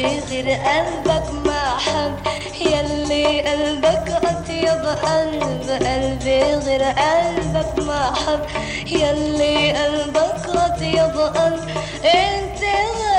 قلبي غير قلبك ما حب. يلي قلبك أطيب قلب قلبي غير قلبك ما حب. يلي قلبك أطيب قلب. انت غير